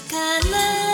から